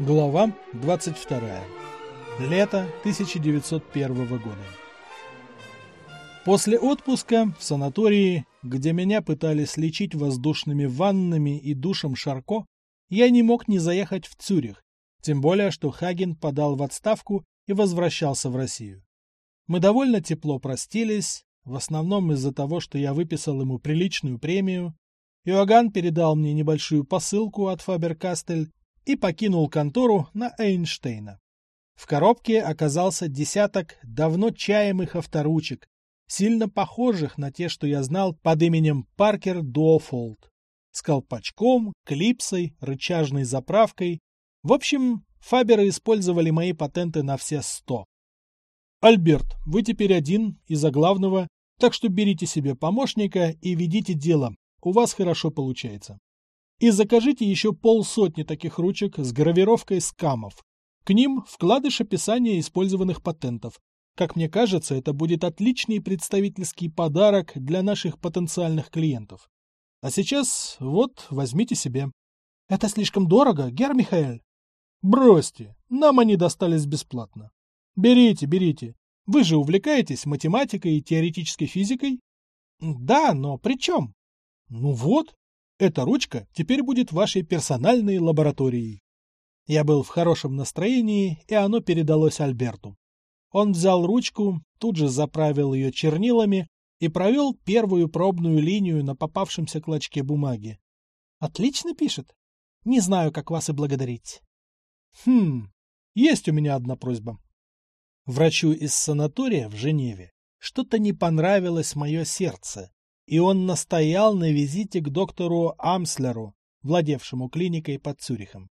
Глава 22. Лето 1901 года. После отпуска в санатории, где меня пытались лечить воздушными ваннами и душем Шарко, я не мог не заехать в Цюрих, тем более, что Хаген подал в отставку и возвращался в Россию. Мы довольно тепло простились, в основном из-за того, что я выписал ему приличную премию. Иоганн передал мне небольшую посылку от Фабер-Кастель и покинул контору на Эйнштейна. В коробке оказался десяток давно чаемых авторучек, сильно похожих на те, что я знал под именем Паркер Дуофолд, с колпачком, клипсой, рычажной заправкой. В общем, Фаберы использовали мои патенты на все сто. «Альберт, вы теперь один из-за главного, так что берите себе помощника и ведите дело, у вас хорошо получается. И закажите еще полсотни таких ручек с гравировкой скамов. К ним вкладыш описания использованных патентов. Как мне кажется, это будет отличный представительский подарок для наших потенциальных клиентов. А сейчас вот, возьмите себе. Это слишком дорого, Гер Михаэль? Бросьте, нам они достались бесплатно. Берите, берите. Вы же увлекаетесь математикой и теоретической физикой? Да, но при чем? Ну вот, эта ручка теперь будет вашей персональной лабораторией. Я был в хорошем настроении, и оно передалось Альберту. Он взял ручку, тут же заправил ее чернилами и провел первую пробную линию на попавшемся клочке бумаги. Отлично пишет. Не знаю, как вас и благодарить. Хм, есть у меня одна просьба. Врачу из санатория в Женеве что-то не понравилось мое сердце, и он настоял на визите к доктору Амслеру, владевшему клиникой под Цюрихом.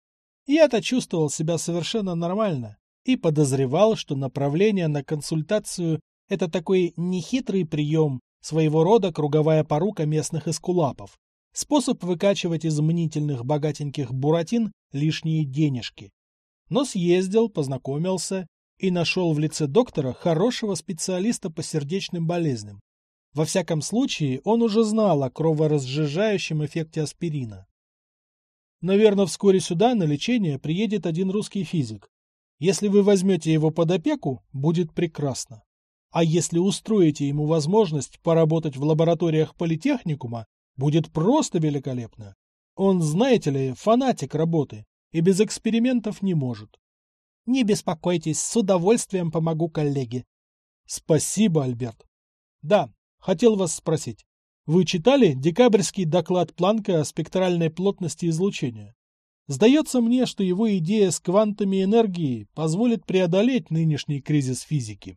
Я-то чувствовал себя совершенно нормально и подозревал, что направление на консультацию – это такой нехитрый прием, своего рода круговая порука местных эскулапов, способ выкачивать из мнительных богатеньких буратин лишние денежки. Но съездил, познакомился и нашел в лице доктора хорошего специалиста по сердечным болезням. Во всяком случае, он уже знал о кроворазжижающем эффекте аспирина. Наверное, вскоре сюда на лечение приедет один русский физик. Если вы возьмете его под опеку, будет прекрасно. А если устроите ему возможность поработать в лабораториях политехникума, будет просто великолепно. Он, знаете ли, фанатик работы и без экспериментов не может. Не беспокойтесь, с удовольствием помогу коллеге. Спасибо, Альберт. Да, Хотел вас спросить. Вы читали декабрьский доклад Планка о спектральной плотности излучения? Сдается мне, что его идея с квантами энергии позволит преодолеть нынешний кризис физики.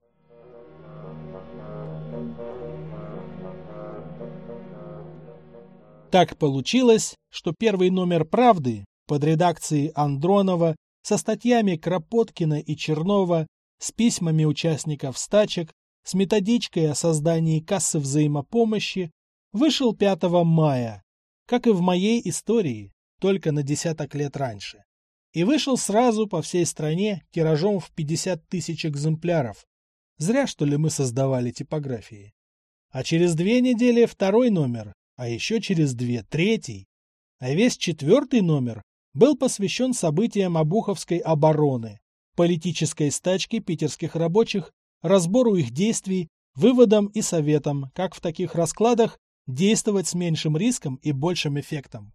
Так получилось, что первый номер «Правды» под редакцией Андронова со статьями Кропоткина и Чернова, с письмами участников стачек с методичкой о создании кассы взаимопомощи вышел 5 мая, как и в моей истории, только на десяток лет раньше. И вышел сразу по всей стране тиражом в 50 тысяч экземпляров. Зря, что ли, мы создавали типографии. А через две недели второй номер, а еще через две третий. А весь четвертый номер был посвящен событиям Обуховской обороны, политической стачке питерских рабочих разбору их действий, выводам и советам, как в таких раскладах действовать с меньшим риском и большим эффектом.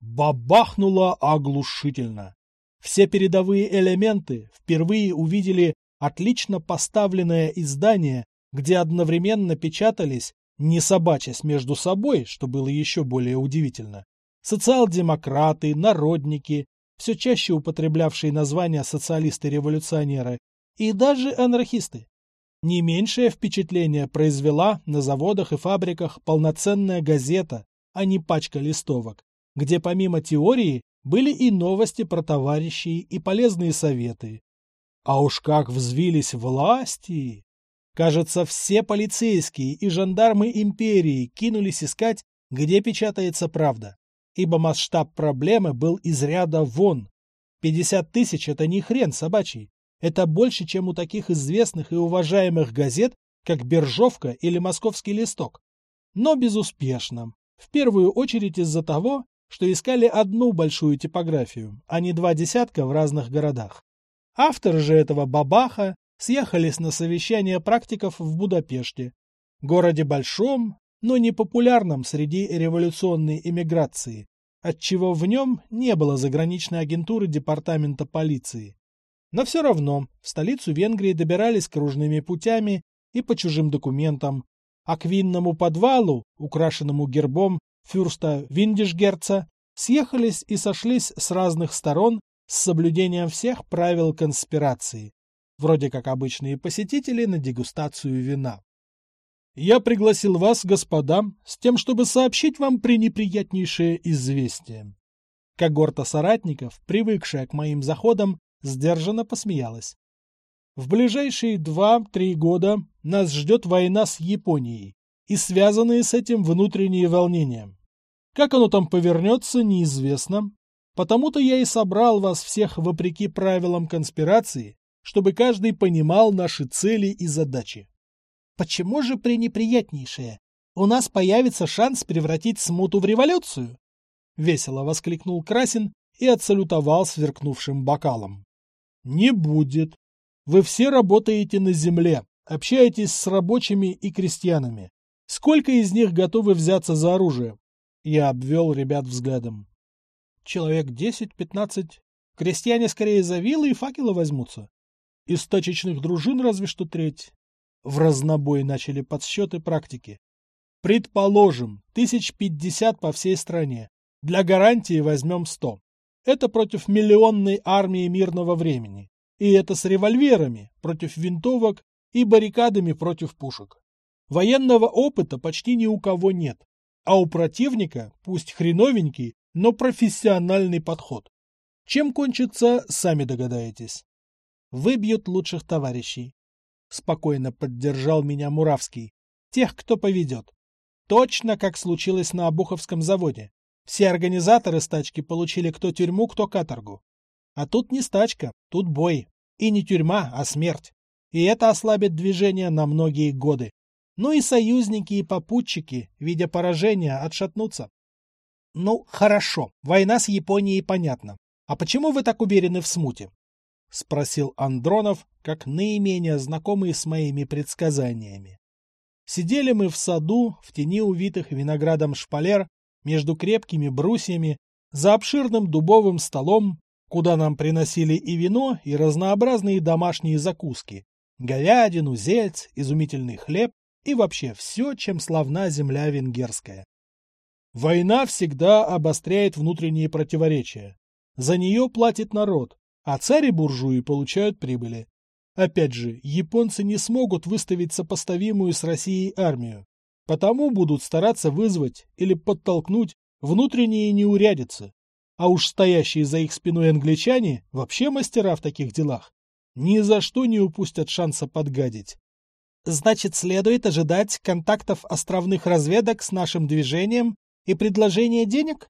Бабахнуло оглушительно. Все передовые элементы впервые увидели отлично поставленное издание, где одновременно печатались, не собачась между собой, что было еще более удивительно, социал-демократы, народники, все чаще употреблявшие названия социалисты-революционеры, и даже анархисты. Не меньшее впечатление произвела на заводах и фабриках полноценная газета, а не пачка листовок, где помимо теории были и новости про товарищей и полезные советы. А уж как взвились власти! Кажется, все полицейские и жандармы империи кинулись искать, где печатается правда, ибо масштаб проблемы был из ряда вон. 50 тысяч – это не хрен собачий, это больше, чем у таких известных и уважаемых газет, как «Биржовка» или «Московский листок». Но безуспешно. В первую очередь из-за того, что искали одну большую типографию, а не два десятка в разных городах. Авторы же этого бабаха съехались на совещание практиков в Будапеште, городе большом, но не популярном среди революционной эмиграции, отчего в нем не было заграничной агентуры департамента полиции. Но все равно в столицу Венгрии добирались кружными путями и по чужим документам, а к винному подвалу, украшенному гербом фюрста Виндишгерца, съехались и сошлись с разных сторон с соблюдением всех правил конспирации, вроде как обычные посетители на дегустацию вина. Я пригласил вас, господа, с тем, чтобы сообщить вам пренеприятнейшее известие. Когорта соратников, привыкшая к моим заходам, сдержанно посмеялась. В ближайшие два-три года нас ждет война с Японией и связанные с этим внутренние волнения. Как оно там повернется, неизвестно. Потому-то я и собрал вас всех вопреки правилам конспирации, чтобы каждый понимал наши цели и задачи. Почему же пренеприятнейшее? У нас появится шанс превратить смуту в революцию? Весело воскликнул Красин и отсалютовал сверкнувшим бокалом. Не будет. Вы все работаете на земле, общаетесь с рабочими и крестьянами. Сколько из них готовы взяться за оружие? Я обвел ребят взглядом. Человек десять-пятнадцать. Крестьяне скорее за вилы и факелы возьмутся. Из точечных дружин разве что треть. В разнобой начали подсчеты практики. Предположим, тысяч пятьдесят по всей стране. Для гарантии возьмем сто. Это против миллионной армии мирного времени. И это с револьверами против винтовок и баррикадами против пушек. Военного опыта почти ни у кого нет. А у противника, пусть хреновенький, но профессиональный подход. Чем кончится, сами догадаетесь. Выбьют лучших товарищей. Спокойно поддержал меня Муравский. Тех, кто поведет. Точно как случилось на Обуховском заводе. Все организаторы стачки получили кто тюрьму, кто каторгу. А тут не стачка, тут бой. И не тюрьма, а смерть. И это ослабит движение на многие годы. Ну и союзники и попутчики, видя поражение, отшатнутся. Ну, хорошо, война с Японией понятна. А почему вы так уверены в смуте? — спросил Андронов, как наименее знакомый с моими предсказаниями. Сидели мы в саду, в тени увитых виноградом шпалер, между крепкими брусьями, за обширным дубовым столом, куда нам приносили и вино, и разнообразные домашние закуски, говядину, зельц, изумительный хлеб и вообще все, чем славна земля венгерская. Война всегда обостряет внутренние противоречия. За нее платит народ, а царь и буржуи получают прибыли. Опять же, японцы не смогут выставить сопоставимую с Россией армию, потому будут стараться вызвать или подтолкнуть внутренние неурядицы. А уж стоящие за их спиной англичане вообще мастера в таких делах. Ни за что не упустят шанса подгадить. Значит, следует ожидать контактов островных разведок с нашим движением и предложения денег?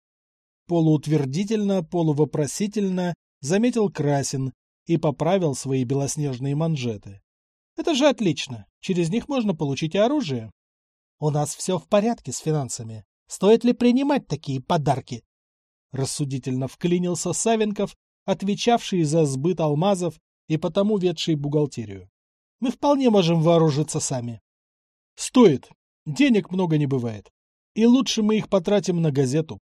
Полуутвердительно, полувопросительно заметил Красин и поправил свои белоснежные манжеты. Это же отлично. Через них можно получить оружие. У нас все в порядке с финансами. Стоит ли принимать такие подарки? Рассудительно вклинился Савенков, отвечавший за сбыт алмазов и потому ведший бухгалтерию. Мы вполне можем вооружиться сами. Стоит. Денег много не бывает. И лучше мы их потратим на газету.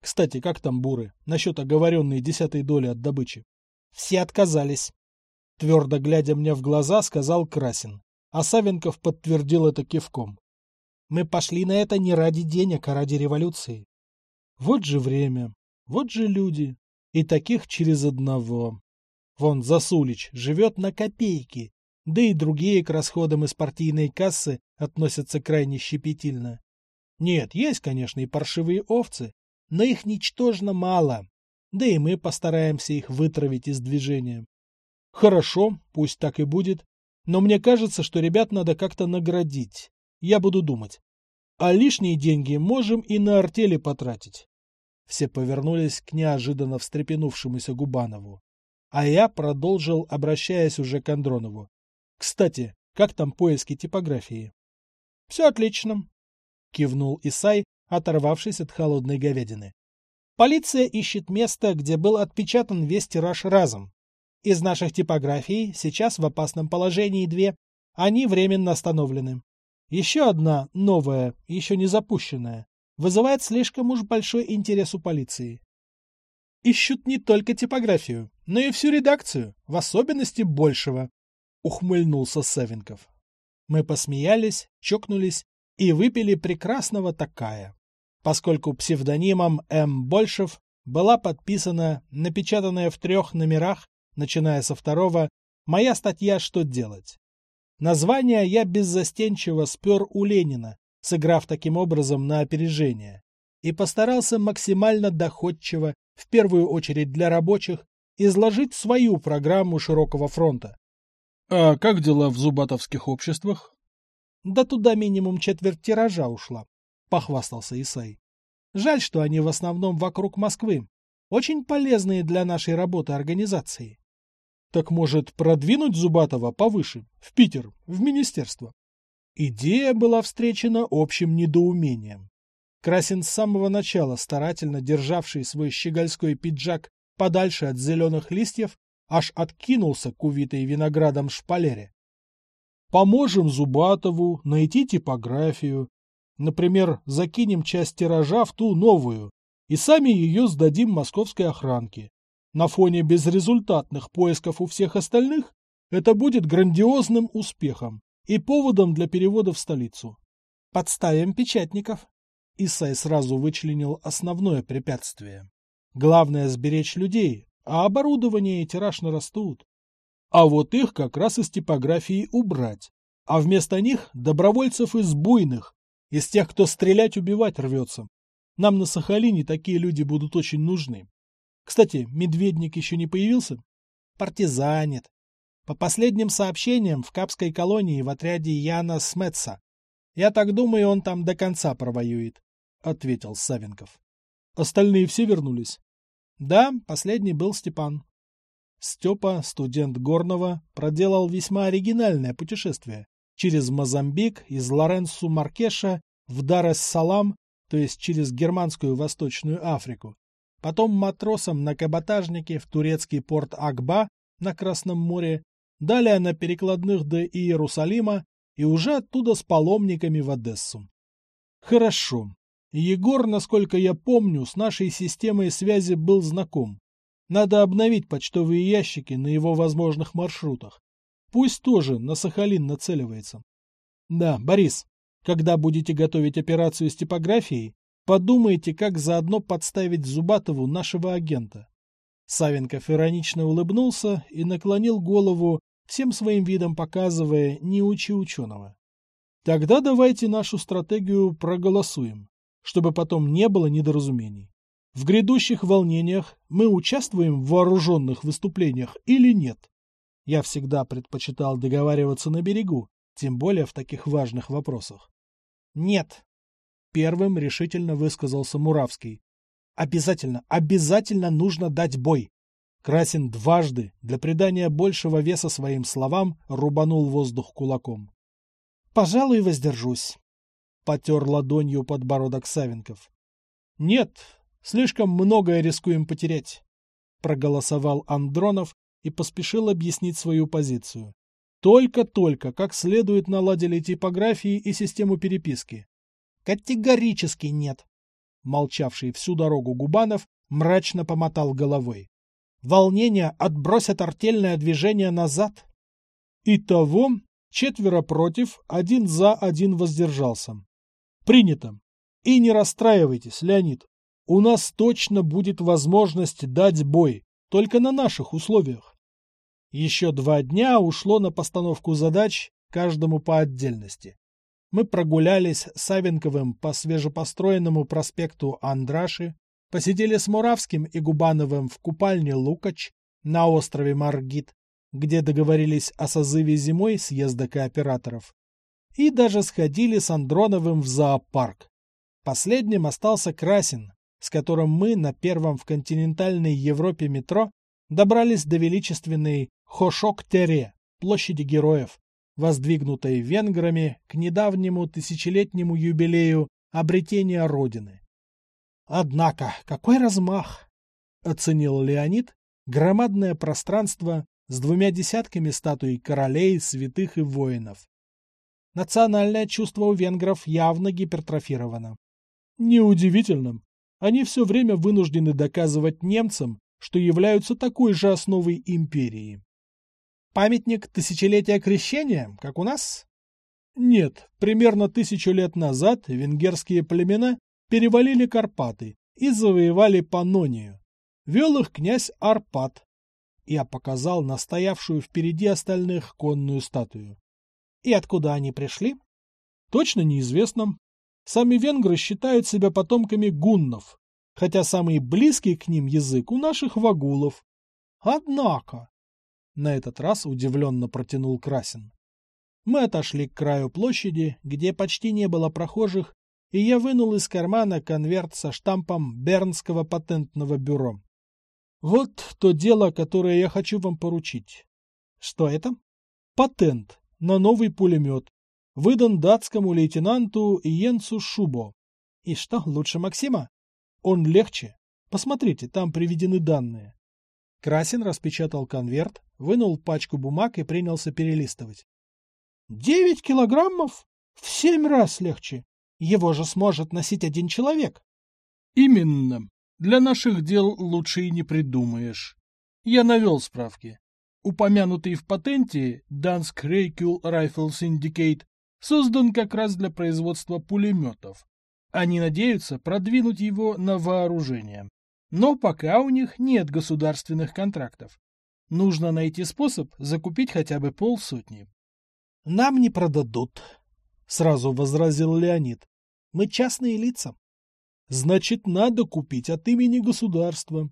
Кстати, как там буры? Насчет оговоренной десятой доли от добычи. Все отказались. Твердо глядя мне в глаза, сказал Красин. А Савенков подтвердил это кивком. Мы пошли на это не ради денег, а ради революции. Вот же время, вот же люди. И таких через одного. Вон Засулич живет на копейки, да и другие к расходам из партийной кассы относятся крайне щепетильно. Нет, есть, конечно, и паршивые овцы, но их ничтожно мало, да и мы постараемся их вытравить из движения. Хорошо, пусть так и будет, но мне кажется, что ребят надо как-то наградить. Я буду думать. А лишние деньги можем и на артели потратить. Все повернулись к неожиданно встрепенувшемуся Губанову. А я продолжил, обращаясь уже к Андронову. Кстати, как там поиски типографии? — Все отлично, — кивнул Исай, оторвавшись от холодной говядины. Полиция ищет место, где был отпечатан весь тираж разом. Из наших типографий сейчас в опасном положении две. Они временно остановлены. Еще одна, новая, еще не запущенная, вызывает слишком уж большой интерес у полиции. Ищут не только типографию, но и всю редакцию, в особенности большего, — ухмыльнулся Савенков. Мы посмеялись, чокнулись и выпили прекрасного такая, поскольку псевдонимом М. Большев была подписана, напечатанная в трех номерах, начиная со второго, моя статья «Что делать?». Название я беззастенчиво спер у Ленина, сыграв таким образом на опережение, и постарался максимально доходчиво, в первую очередь для рабочих, изложить свою программу широкого фронта. «А как дела в зубатовских обществах?» «Да туда минимум четверть тиража ушла», — похвастался Исай. «Жаль, что они в основном вокруг Москвы. Очень полезные для нашей работы организации». Так может, продвинуть Зубатова повыше, в Питер, в министерство? Идея была встречена общим недоумением. Красин с самого начала, старательно державший свой щегольской пиджак подальше от зеленых листьев, аж откинулся к увитой виноградом шпалере. Поможем Зубатову найти типографию. Например, закинем часть тиража в ту новую и сами ее сдадим московской охранке. На фоне безрезультатных поисков у всех остальных это будет грандиозным успехом и поводом для перевода в столицу. Подставим печатников. Исай сразу вычленил основное препятствие. Главное сберечь людей, а оборудование и тираж нарастут. А вот их как раз из типографии убрать. А вместо них добровольцев из буйных, из тех, кто стрелять убивать рвется. Нам на Сахалине такие люди будут очень нужны. Кстати, Медведник еще не появился? Партизанит. По последним сообщениям, в Капской колонии в отряде Яна Сметса. Я так думаю, он там до конца провоюет, — ответил Савенков. Остальные все вернулись? Да, последний был Степан. Степа, студент Горного, проделал весьма оригинальное путешествие через Мозамбик из Лоренсу Маркеша в Дар-эс-Салам, то есть через германскую Восточную Африку, потом матросом на каботажнике в турецкий порт Акба на Красном море, далее на перекладных до Иерусалима и уже оттуда с паломниками в Одессу. Хорошо. Егор, насколько я помню, с нашей системой связи был знаком. Надо обновить почтовые ящики на его возможных маршрутах. Пусть тоже на Сахалин нацеливается. Да, Борис, когда будете готовить операцию с типографией, Подумайте, как заодно подставить Зубатову нашего агента. Савенков иронично улыбнулся и наклонил голову, всем своим видом показывая «не учи ученого». Тогда давайте нашу стратегию проголосуем, чтобы потом не было недоразумений. В грядущих волнениях мы участвуем в вооруженных выступлениях или нет? Я всегда предпочитал договариваться на берегу, тем более в таких важных вопросах. Нет, Первым решительно высказался Муравский. Обязательно, обязательно нужно дать бой. Красин дважды, для придания большего веса своим словам, рубанул воздух кулаком. «Пожалуй, воздержусь», — потер ладонью подбородок Савенков. «Нет, слишком многое рискуем потерять», — проголосовал Андронов и поспешил объяснить свою позицию. Только-только как следует наладили типографии и систему переписки. Категорически нет. Молчавший всю дорогу Губанов мрачно помотал головой. Волнение отбросят артельное движение назад. Итого четверо против, один за, один воздержался. Принято. И не расстраивайтесь, Леонид. У нас точно будет возможность дать бой, только на наших условиях. Еще два дня ушло на постановку задач, каждому по отдельности мы прогулялись с Савенковым по свежепостроенному проспекту Андраши, посидели с Муравским и Губановым в купальне Лукач на острове Маргит, где договорились о созыве зимой съезда кооператоров, и даже сходили с Андроновым в зоопарк. Последним остался Красин, с которым мы на первом в континентальной Европе метро добрались до величественной Хошок-Тере, площади героев, воздвигнутой венграми к недавнему тысячелетнему юбилею обретения Родины. Однако, какой размах! Оценил Леонид громадное пространство с двумя десятками статуй королей, святых и воинов. Национальное чувство у венгров явно гипертрофировано. Неудивительно. Они все время вынуждены доказывать немцам, что являются такой же основой империи. Памятник тысячелетия крещения, как у нас? Нет, примерно тысячу лет назад венгерские племена перевалили Карпаты и завоевали Панонию. Вел их князь Арпад. Я показал настоявшую впереди остальных конную статую. И откуда они пришли? Точно неизвестно. Сами венгры считают себя потомками гуннов, хотя самый близкий к ним язык у наших вагулов. Однако... На этот раз удивленно протянул Красин. Мы отошли к краю площади, где почти не было прохожих, и я вынул из кармана конверт со штампом Бернского патентного бюро. Вот то дело, которое я хочу вам поручить. Что это? Патент на новый пулемет. Выдан датскому лейтенанту Йенсу Шубо. И что, лучше Максима? Он легче. Посмотрите, там приведены данные. Красин распечатал конверт, вынул пачку бумаг и принялся перелистывать. Девять килограммов? В семь раз легче. Его же сможет носить один человек. Именно. Для наших дел лучше и не придумаешь. Я навел справки. Упомянутый в патенте Dansk Reicul Rifle Syndicate создан как раз для производства пулеметов. Они надеются продвинуть его на вооружение. Но пока у них нет государственных контрактов. Нужно найти способ закупить хотя бы полсотни. «Нам не продадут», — сразу возразил Леонид. «Мы частные лица». «Значит, надо купить от имени государства».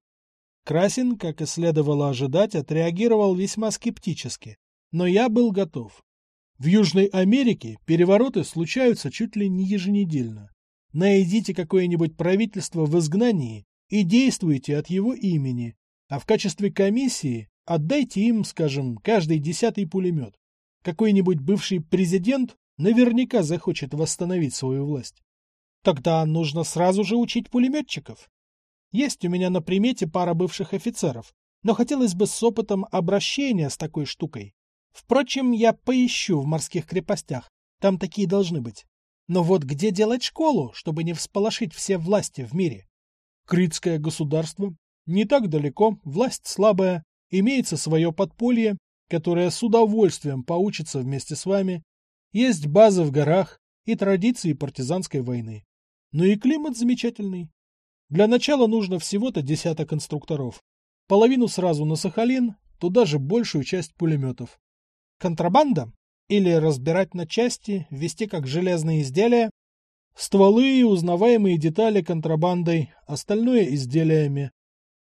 Красин, как и следовало ожидать, отреагировал весьма скептически. Но я был готов. В Южной Америке перевороты случаются чуть ли не еженедельно. Найдите какое-нибудь правительство в изгнании и действуйте от его имени, а в качестве комиссии отдайте им, скажем, каждый десятый пулемет. Какой-нибудь бывший президент наверняка захочет восстановить свою власть. Тогда нужно сразу же учить пулеметчиков. Есть у меня на примете пара бывших офицеров, но хотелось бы с опытом обращения с такой штукой. Впрочем, я поищу в морских крепостях, там такие должны быть. Но вот где делать школу, чтобы не всполошить все власти в мире? Критское государство. Не так далеко, власть слабая, имеется свое подполье, которое с удовольствием поучится вместе с вами. Есть базы в горах и традиции партизанской войны. Ну и климат замечательный. Для начала нужно всего-то десяток инструкторов. Половину сразу на Сахалин, туда же большую часть пулеметов. Контрабанда? Или разбирать на части, вести как железные изделия. Стволы и узнаваемые детали контрабандой, остальное изделиями.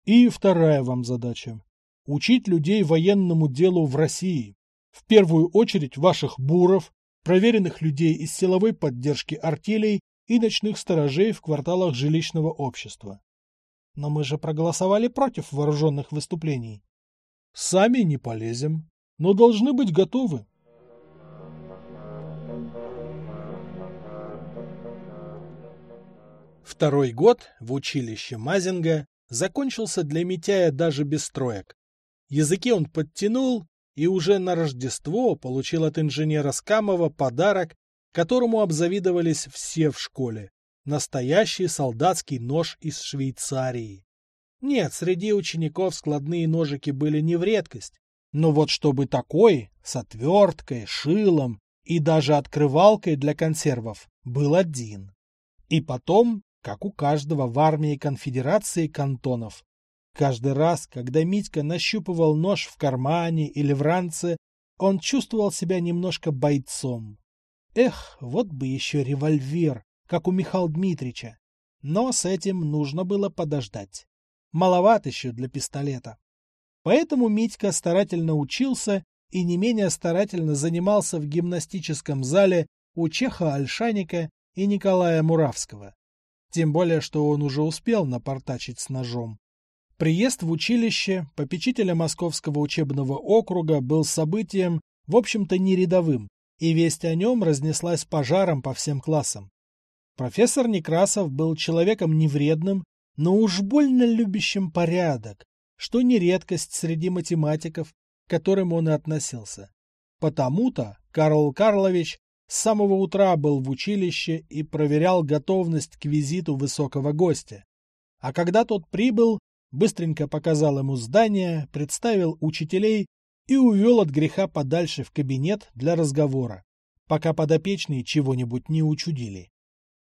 И вторая вам задача. Учить людей военному делу в России. В первую очередь ваших буров, проверенных людей из силовой поддержки артелей и ночных сторожей в кварталах жилищного общества. Но мы же проголосовали против вооруженных выступлений. Сами не полезем, но должны быть готовы. Второй год в училище Мазинга закончился для Митяя даже без строек. Языки он подтянул и уже на Рождество получил от инженера Скамова подарок, которому обзавидовались все в школе. Настоящий солдатский нож из Швейцарии. Нет, среди учеников складные ножики были не в редкость. Но вот чтобы такой, с отверткой, шилом и даже открывалкой для консервов, был один. И потом как у каждого в армии конфедерации кантонов. Каждый раз, когда Митька нащупывал нож в кармане или в ранце, он чувствовал себя немножко бойцом. Эх, вот бы еще револьвер, как у Михаила Дмитрича. Но с этим нужно было подождать. Маловат еще для пистолета. Поэтому Митька старательно учился и не менее старательно занимался в гимнастическом зале у Чеха Альшаника и Николая Муравского. Тем более, что он уже успел напортачить с ножом. Приезд в училище попечителя Московского учебного округа был событием, в общем-то, не рядовым, и весть о нем разнеслась пожаром по всем классам. Профессор Некрасов был человеком невредным, но уж больно любящим порядок, что не редкость среди математиков, к которым он и относился. Потому-то Карл Карлович с самого утра был в училище и проверял готовность к визиту высокого гостя. А когда тот прибыл, быстренько показал ему здание, представил учителей и увел от греха подальше в кабинет для разговора, пока подопечные чего-нибудь не учудили.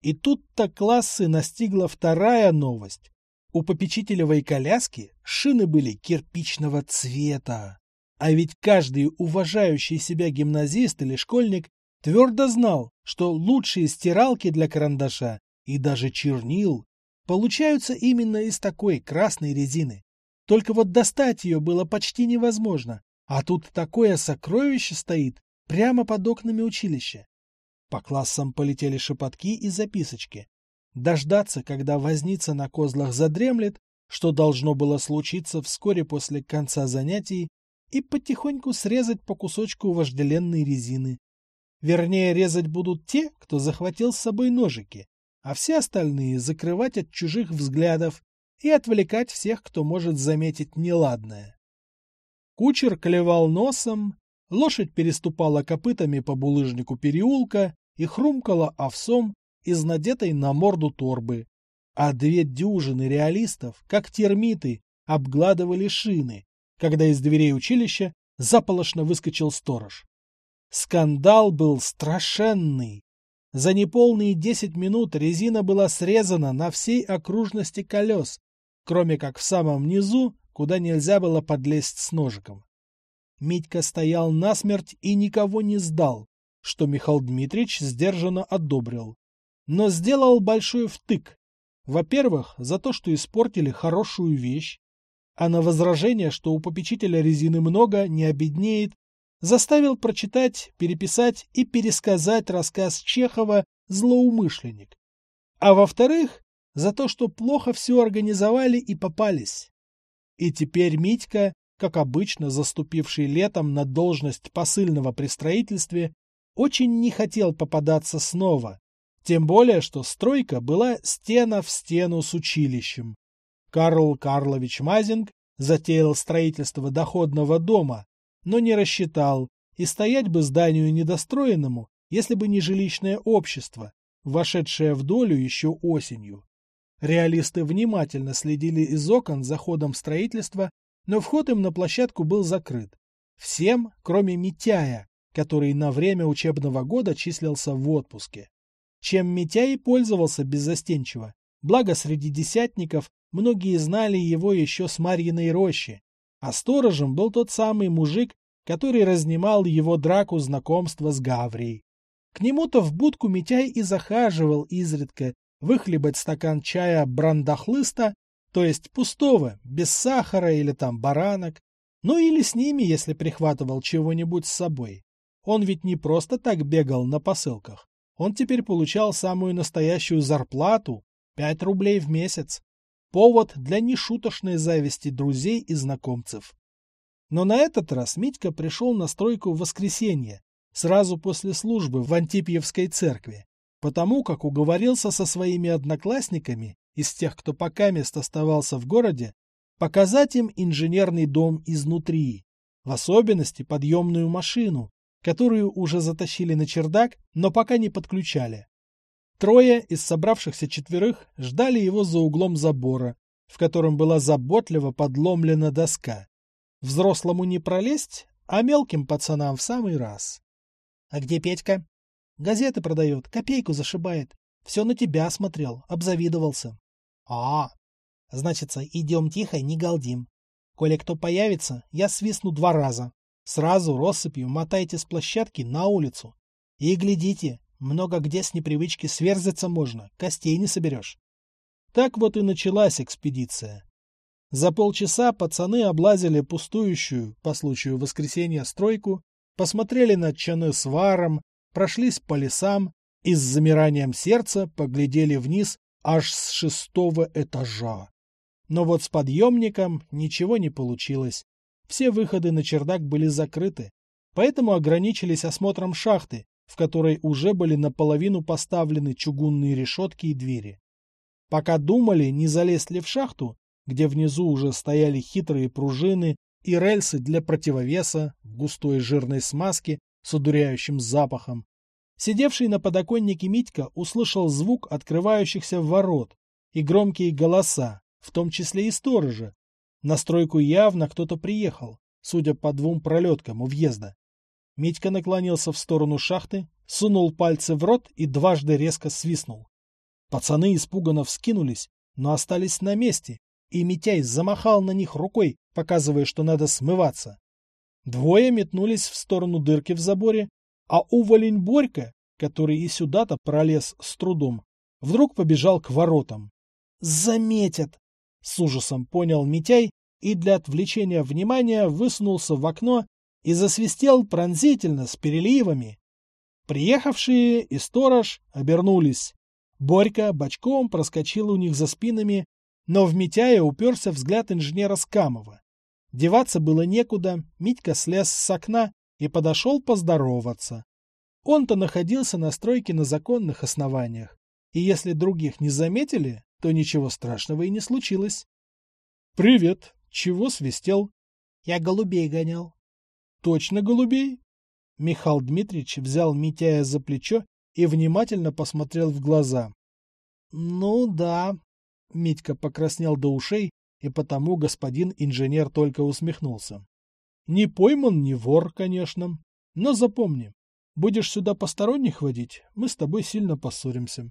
И тут-то классы настигла вторая новость. У попечителевой коляски шины были кирпичного цвета. А ведь каждый уважающий себя гимназист или школьник твердо знал, что лучшие стиралки для карандаша и даже чернил получаются именно из такой красной резины. Только вот достать ее было почти невозможно, а тут такое сокровище стоит прямо под окнами училища. По классам полетели шепотки и записочки. Дождаться, когда возница на козлах задремлет, что должно было случиться вскоре после конца занятий, и потихоньку срезать по кусочку вожделенной резины. Вернее, резать будут те, кто захватил с собой ножики, а все остальные закрывать от чужих взглядов и отвлекать всех, кто может заметить неладное. Кучер клевал носом, лошадь переступала копытами по булыжнику переулка и хрумкала овсом из надетой на морду торбы, а две дюжины реалистов, как термиты, обгладывали шины, когда из дверей училища заполошно выскочил сторож. Скандал был страшенный. За неполные десять минут резина была срезана на всей окружности колес, кроме как в самом низу, куда нельзя было подлезть с ножиком. Митька стоял насмерть и никого не сдал, что Михаил Дмитриевич сдержанно одобрил. Но сделал большой втык. Во-первых, за то, что испортили хорошую вещь, а на возражение, что у попечителя резины много, не обеднеет, заставил прочитать, переписать и пересказать рассказ Чехова «Злоумышленник». А во-вторых, за то, что плохо все организовали и попались. И теперь Митька, как обычно заступивший летом на должность посыльного при строительстве, очень не хотел попадаться снова, тем более, что стройка была стена в стену с училищем. Карл Карлович Мазинг затеял строительство доходного дома, но не рассчитал, и стоять бы зданию недостроенному, если бы не жилищное общество, вошедшее в долю еще осенью. Реалисты внимательно следили из окон за ходом строительства, но вход им на площадку был закрыт. Всем, кроме Митяя, который на время учебного года числился в отпуске. Чем Митяй пользовался беззастенчиво, благо среди десятников многие знали его еще с Марьиной рощи, а сторожем был тот самый мужик, который разнимал его драку знакомства с Гаврией. К нему-то в будку Митяй и захаживал изредка выхлебать стакан чая брандахлыста, то есть пустого, без сахара или там баранок, ну или с ними, если прихватывал чего-нибудь с собой. Он ведь не просто так бегал на посылках. Он теперь получал самую настоящую зарплату – 5 рублей в месяц. Повод для нешуточной зависти друзей и знакомцев. Но на этот раз Митька пришел на стройку в воскресенье, сразу после службы в Антипьевской церкви, потому как уговорился со своими одноклассниками из тех, кто пока мест оставался в городе, показать им инженерный дом изнутри, в особенности подъемную машину, которую уже затащили на чердак, но пока не подключали. Трое из собравшихся четверых ждали его за углом забора, в котором была заботливо подломлена доска. Взрослому не пролезть, а мелким пацанам в самый раз. — А где Петька? — Газеты продает, копейку зашибает. Все на тебя смотрел, обзавидовался. — А, значится, идем тихо, не галдим. Коли кто появится, я свистну два раза. Сразу россыпью мотайте с площадки на улицу. И глядите, много где с непривычки сверзаться можно, костей не соберешь. Так вот и началась экспедиция. За полчаса пацаны облазили пустующую, по случаю воскресенья, стройку, посмотрели на чаны с варом, прошлись по лесам и с замиранием сердца поглядели вниз аж с шестого этажа. Но вот с подъемником ничего не получилось. Все выходы на чердак были закрыты, поэтому ограничились осмотром шахты, в которой уже были наполовину поставлены чугунные решетки и двери. Пока думали, не залезть ли в шахту, где внизу уже стояли хитрые пружины и рельсы для противовеса в густой жирной смазке с удуряющим запахом, сидевший на подоконнике Митька услышал звук открывающихся ворот и громкие голоса, в том числе и сторожа. На стройку явно кто-то приехал, судя по двум пролеткам у въезда. Митька наклонился в сторону шахты, сунул пальцы в рот и дважды резко свистнул. Пацаны испуганно вскинулись, но остались на месте, и Митяй замахал на них рукой, показывая, что надо смываться. Двое метнулись в сторону дырки в заборе, а уволень Борька, который и сюда-то пролез с трудом, вдруг побежал к воротам. «Заметят!» — с ужасом понял Митяй и для отвлечения внимания высунулся в окно и засвистел пронзительно с переливами. Приехавшие и сторож обернулись. Борька бочком проскочил у них за спинами, но в Митяя уперся взгляд инженера Скамова. Деваться было некуда, Митька слез с окна и подошел поздороваться. Он-то находился на стройке на законных основаниях, и если других не заметили, то ничего страшного и не случилось. — Привет! Чего свистел? — Я голубей гонял. Точно голубей? Михаил Дмитриевич взял Митяя за плечо и внимательно посмотрел в глаза. Ну да. Митька покраснел до ушей, и потому господин инженер только усмехнулся. Не пойман, не вор, конечно. Но запомни, будешь сюда посторонних водить, мы с тобой сильно поссоримся.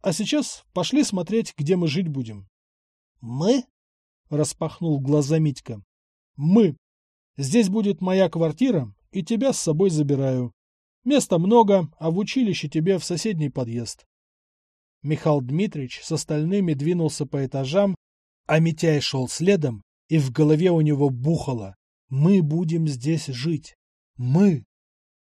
А сейчас пошли смотреть, где мы жить будем. Мы? Распахнул глаза Митька. Мы. Здесь будет моя квартира, и тебя с собой забираю. Места много, а в училище тебе в соседний подъезд. Михаил Дмитриевич с остальными двинулся по этажам, а Митяй шел следом, и в голове у него бухало. Мы будем здесь жить. Мы.